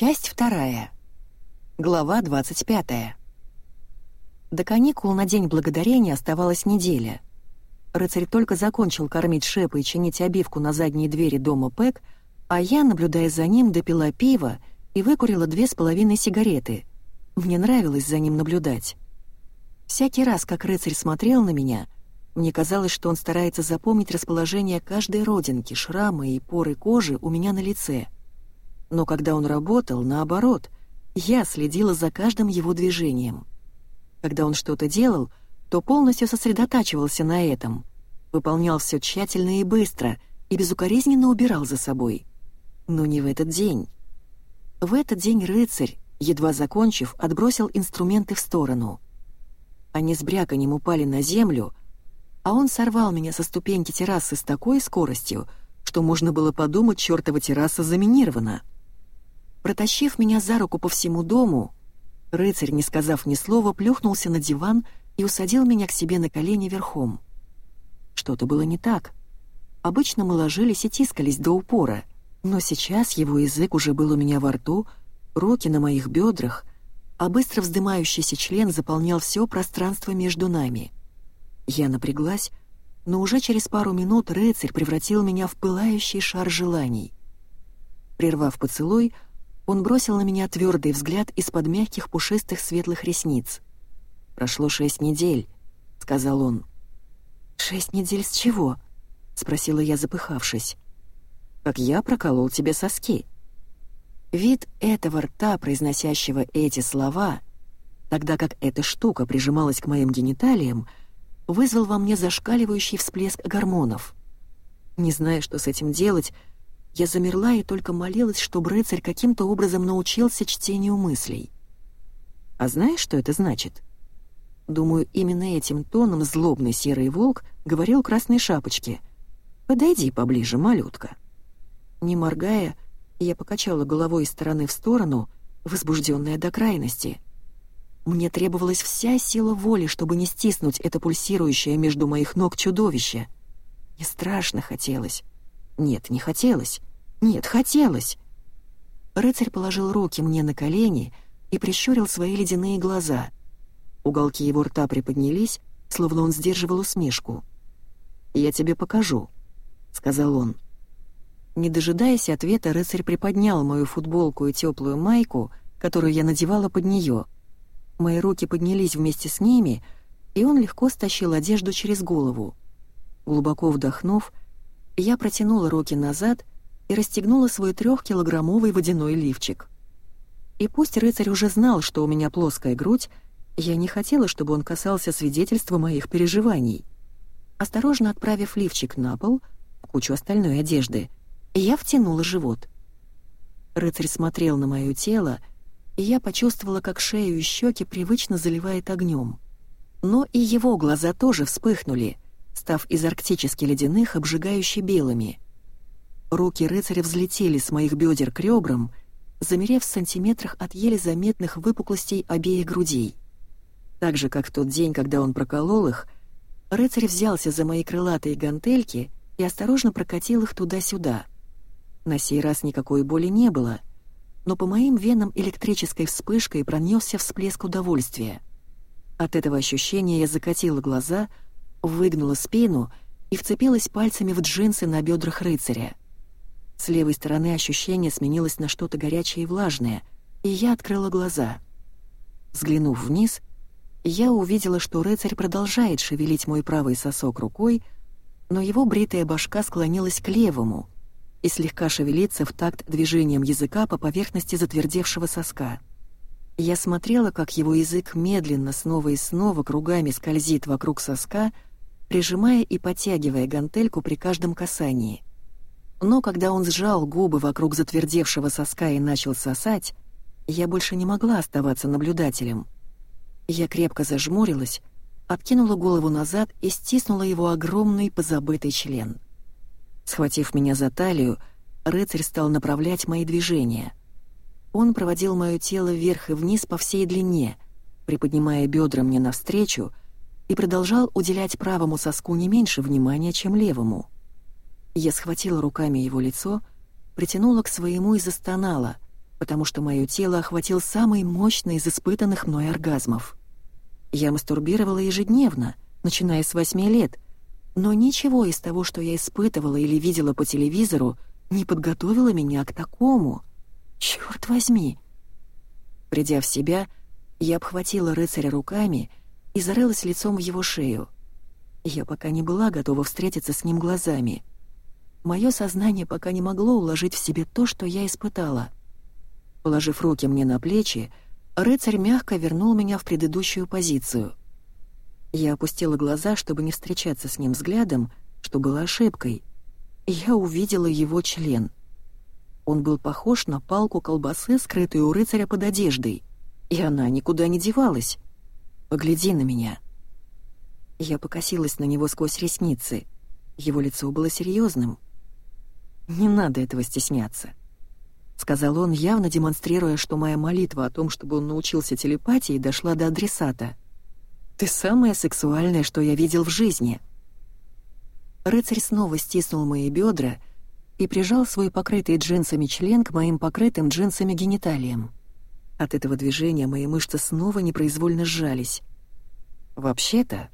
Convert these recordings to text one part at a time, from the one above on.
Часть вторая. Глава 25. До каникул на День Благодарения оставалась неделя. Рыцарь только закончил кормить Шепа и чинить обивку на задней двери дома Пэк, а я, наблюдая за ним, допила пиво и выкурила две с половиной сигареты. Мне нравилось за ним наблюдать. Всякий раз, как рыцарь смотрел на меня, мне казалось, что он старается запомнить расположение каждой родинки, шрама и поры кожи у меня на лице. Но когда он работал, наоборот, я следила за каждым его движением. Когда он что-то делал, то полностью сосредотачивался на этом, выполнял все тщательно и быстро и безукоризненно убирал за собой. Но не в этот день. В этот день рыцарь, едва закончив, отбросил инструменты в сторону. Они с бряканьем упали на землю, а он сорвал меня со ступеньки террасы с такой скоростью, что можно было подумать, чертова терраса заминирована. Протащив меня за руку по всему дому, рыцарь, не сказав ни слова, плюхнулся на диван и усадил меня к себе на колени верхом. Что-то было не так. Обычно мы ложились и тискались до упора, но сейчас его язык уже был у меня во рту, руки на моих бедрах, а быстро вздымающийся член заполнял все пространство между нами. Я напряглась, но уже через пару минут рыцарь превратил меня в пылающий шар желаний. Прервав поцелуй, он бросил на меня твердый взгляд из-под мягких пушистых светлых ресниц. «Прошло шесть недель», — сказал он. «Шесть недель с чего?» — спросила я, запыхавшись. «Как я проколол тебе соски». Вид этого рта, произносящего эти слова, тогда как эта штука прижималась к моим гениталиям, вызвал во мне зашкаливающий всплеск гормонов. Не зная, что с этим делать, я замерла и только молилась, чтобы рыцарь каким-то образом научился чтению мыслей. А знаешь, что это значит? Думаю, именно этим тоном злобный серый волк говорил красной шапочке. «Подойди поближе, малютка». Не моргая, я покачала головой из стороны в сторону, возбужденная до крайности. Мне требовалась вся сила воли, чтобы не стиснуть это пульсирующее между моих ног чудовище. И страшно хотелось. Нет, не хотелось. Нет, хотелось. Рыцарь положил руки мне на колени и прищурил свои ледяные глаза — Уголки его рта приподнялись, словно он сдерживал усмешку. «Я тебе покажу», — сказал он. Не дожидаясь ответа, рыцарь приподнял мою футболку и теплую майку, которую я надевала под нее. Мои руки поднялись вместе с ними, и он легко стащил одежду через голову. Глубоко вдохнув, я протянула руки назад и расстегнула свой трехкилограммовый водяной лифчик. И пусть рыцарь уже знал, что у меня плоская грудь, я не хотела, чтобы он касался свидетельства моих переживаний. Осторожно отправив лифчик на пол, кучу остальной одежды, я втянула живот. Рыцарь смотрел на мое тело, и я почувствовала, как шею и щеки привычно заливает огнем. Но и его глаза тоже вспыхнули, став из арктически ледяных обжигающе белыми. Руки рыцаря взлетели с моих бедер к ребрам, замерев в сантиметрах от еле заметных выпуклостей обеих грудей. Так же, как в тот день, когда он проколол их, рыцарь взялся за мои крылатые гантельки и осторожно прокатил их туда-сюда. На сей раз никакой боли не было, но по моим венам электрической вспышкой пронесся всплеск удовольствия. От этого ощущения я закатила глаза, выгнула спину и вцепилась пальцами в джинсы на бедрах рыцаря. С левой стороны ощущение сменилось на что-то горячее и влажное, и я открыла глаза. Взглянув вниз, я увидела, что рыцарь продолжает шевелить мой правый сосок рукой, но его бритая башка склонилась к левому и слегка шевелится в такт движением языка по поверхности затвердевшего соска. Я смотрела, как его язык медленно снова и снова кругами скользит вокруг соска, прижимая и подтягивая гантельку при каждом касании. Но когда он сжал губы вокруг затвердевшего соска и начал сосать, я больше не могла оставаться наблюдателем — я крепко зажмурилась, откинула голову назад и стиснула его огромный позабытый член. Схватив меня за талию, рыцарь стал направлять мои движения. Он проводил мое тело вверх и вниз по всей длине, приподнимая бедра мне навстречу, и продолжал уделять правому соску не меньше внимания, чем левому. Я схватила руками его лицо, притянула к своему и застонала, потому что мое тело охватил самый мощный из испытанных мной оргазмов. Я мастурбировала ежедневно, начиная с восьми лет, но ничего из того, что я испытывала или видела по телевизору, не подготовило меня к такому. Черт возьми! Придя в себя, я обхватила рыцаря руками и зарылась лицом в его шею. Я пока не была готова встретиться с ним глазами. Мое сознание пока не могло уложить в себе то, что я испытала. Положив руки мне на плечи, рыцарь мягко вернул меня в предыдущую позицию. Я опустила глаза, чтобы не встречаться с ним взглядом, что было ошибкой. Я увидела его член. Он был похож на палку колбасы, скрытую у рыцаря под одеждой, и она никуда не девалась. «Погляди на меня». Я покосилась на него сквозь ресницы. Его лицо было серьезным. «Не надо этого стесняться», — сказал он, явно демонстрируя, что моя молитва о том, чтобы он научился телепатии, дошла до адресата. «Ты самое сексуальное, что я видел в жизни». Рыцарь снова стиснул мои бедра и прижал свой покрытый джинсами член к моим покрытым джинсами гениталиям. От этого движения мои мышцы снова непроизвольно сжались. Вообще-то,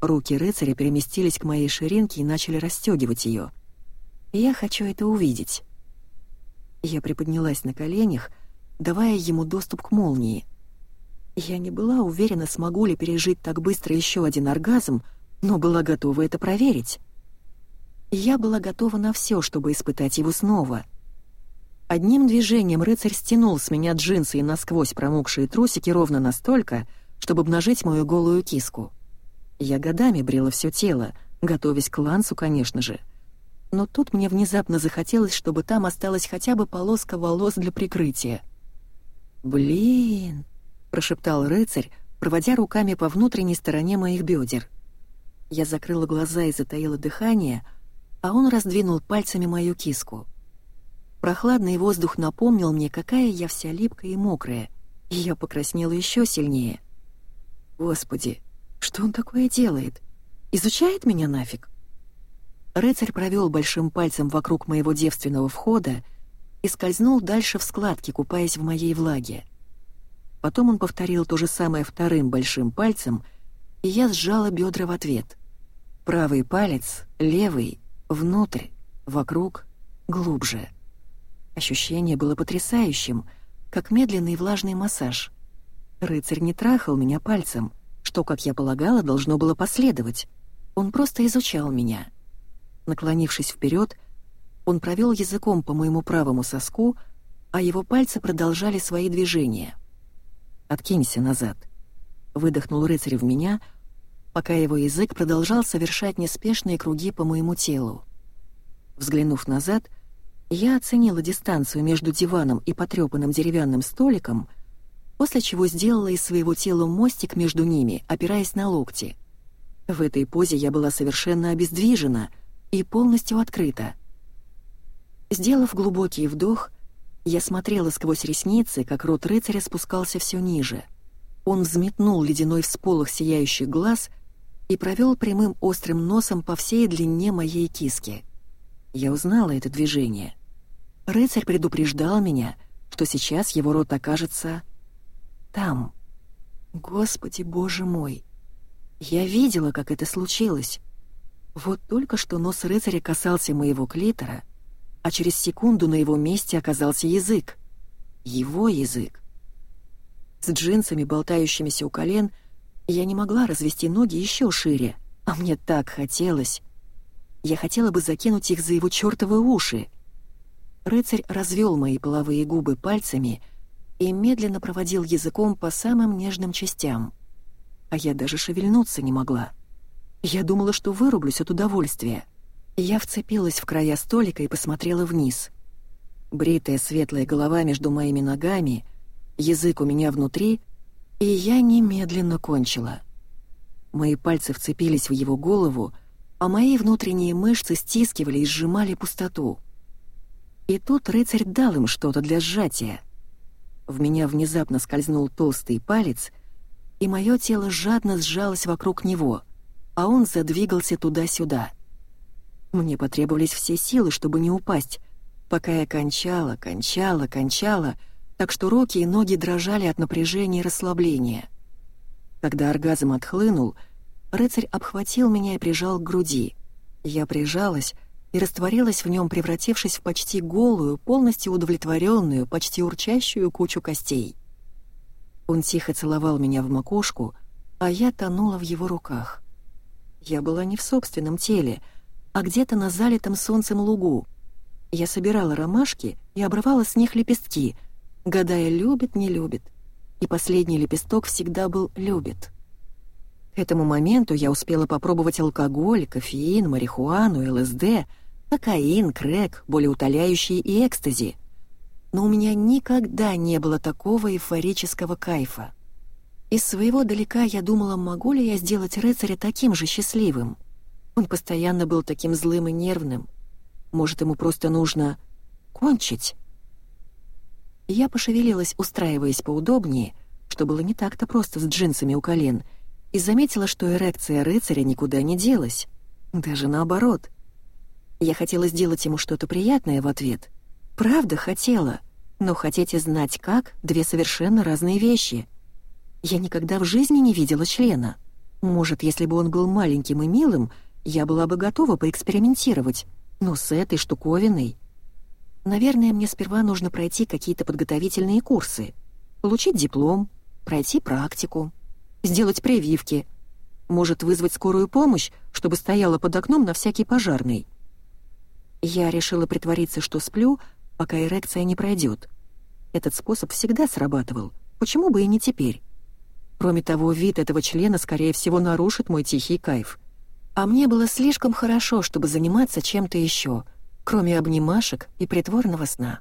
руки рыцаря переместились к моей ширинке и начали расстегивать ее. Я хочу это увидеть. Я приподнялась на коленях, давая ему доступ к молнии. Я не была уверена, смогу ли пережить так быстро еще один оргазм, но была готова это проверить. Я была готова на все, чтобы испытать его снова. Одним движением рыцарь стянул с меня джинсы и насквозь промокшие трусики ровно настолько, чтобы обнажить мою голую киску. Я годами брила все тело, готовясь к лансу, конечно же. Но тут мне внезапно захотелось, чтобы там осталась хотя бы полоска волос для прикрытия. «Блин!» — прошептал рыцарь, проводя руками по внутренней стороне моих бедер. Я закрыла глаза и затаила дыхание, а он раздвинул пальцами мою киску. Прохладный воздух напомнил мне, какая я вся липкая и мокрая, и я покраснела еще сильнее. Господи, что он такое делает? Изучает меня нафиг? Рыцарь провел большим пальцем вокруг моего девственного входа и скользнул дальше в складки, купаясь в моей влаге. Потом он повторил то же самое вторым большим пальцем, и я сжала бедра в ответ. Правый палец, левый, внутрь, вокруг, глубже. Ощущение было потрясающим, как медленный влажный массаж. Рыцарь не трахал меня пальцем, что, как я полагала, должно было последовать. Он просто изучал меня. Наклонившись вперед, он провел языком по моему правому соску, а его пальцы продолжали свои движения. «Откинься назад», — выдохнул рыцарь в меня, пока его язык продолжал совершать неспешные круги по моему телу. Взглянув назад, — я оценила дистанцию между диваном и потрёпанным деревянным столиком, после чего сделала из своего тела мостик между ними, опираясь на локти. В этой позе я была совершенно обездвижена и полностью открыта. Сделав глубокий вдох, я смотрела сквозь ресницы, как рот рыцаря спускался все ниже. Он взметнул ледяной всполох сияющих глаз и провел прямым острым носом по всей длине моей киски — я узнала это движение. Рыцарь предупреждал меня, что сейчас его рот окажется... там. Господи, боже мой! Я видела, как это случилось. Вот только что нос рыцаря касался моего клитора, а через секунду на его месте оказался язык. Его язык. С джинсами, болтающимися у колен, я не могла развести ноги еще шире, а мне так хотелось. Я хотела бы закинуть их за его чертовы уши. Рыцарь развел мои половые губы пальцами и медленно проводил языком по самым нежным частям. А я даже шевельнуться не могла. Я думала, что вырублюсь от удовольствия. Я вцепилась в края столика и посмотрела вниз. Бритая светлая голова между моими ногами, язык у меня внутри, и я немедленно кончила. Мои пальцы вцепились в его голову, а мои внутренние мышцы стискивали и сжимали пустоту. И тут рыцарь дал им что-то для сжатия. В меня внезапно скользнул толстый палец, и мое тело жадно сжалось вокруг него, а он задвигался туда-сюда. Мне потребовались все силы, чтобы не упасть, пока я кончала, кончала, кончала, так что руки и ноги дрожали от напряжения и расслабления. Когда оргазм отхлынул, рыцарь обхватил меня и прижал к груди. Я прижалась и растворилась в нем, превратившись в почти голую, полностью удовлетворенную, почти урчащую кучу костей. Он тихо целовал меня в макушку, а я тонула в его руках. Я была не в собственном теле, а где-то на залитом солнцем лугу. Я собирала ромашки и обрывала с них лепестки, гадая, любит, не любит. И последний лепесток всегда был «любит». К этому моменту я успела попробовать алкоголь, кофеин, марихуану, ЛСД, кокаин, крэк, болеутоляющие и экстази. Но у меня никогда не было такого эйфорического кайфа. Из своего далека я думала, могу ли я сделать рыцаря таким же счастливым. Он постоянно был таким злым и нервным. Может, ему просто нужно кончить? Я пошевелилась, устраиваясь поудобнее, что было не так-то просто с джинсами у колен, и заметила, что эрекция рыцаря никуда не делась. Даже наоборот. Я хотела сделать ему что-то приятное в ответ. Правда, хотела. Но хотите знать как — две совершенно разные вещи. Я никогда в жизни не видела члена. Может, если бы он был маленьким и милым, я была бы готова поэкспериментировать. Но с этой штуковиной... Наверное, мне сперва нужно пройти какие-то подготовительные курсы, получить диплом, пройти практику, сделать прививки, может вызвать скорую помощь, чтобы стояла под окном на всякий пожарный. Я решила притвориться, что сплю, пока эрекция не пройдет. Этот способ всегда срабатывал, почему бы и не теперь? Кроме того, вид этого члена, скорее всего, нарушит мой тихий кайф. А мне было слишком хорошо, чтобы заниматься чем-то еще — кроме обнимашек и притворного сна.